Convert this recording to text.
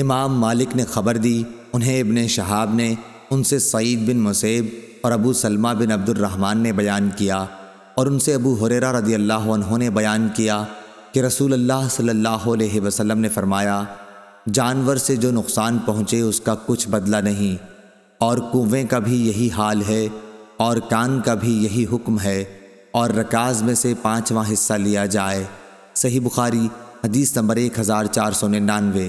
امام مالک نے خبر دی، انہیں ابن شہاب نے، ان سے سعید بن مسیب اور ابو سلمہ بن عبد الرحمن نے بیان کیا اور ان سے ابو حریرہ رضی اللہ عنہ نے بیان کیا کہ رسول اللہ صلی اللہ علیہ وسلم نے فرمایا، جانور سے جو نقصان پہنچے اس کا کچھ بدلہ نہیں اور کنویں کا بھی یہی حال ہے اور کان کا بھی یہی حکم ہے اور رکاز میں سے پانچواں حصہ لیا جائے۔ صحیح بخاری، حدیث نمبر ایک ہزار چار سو ننانوے۔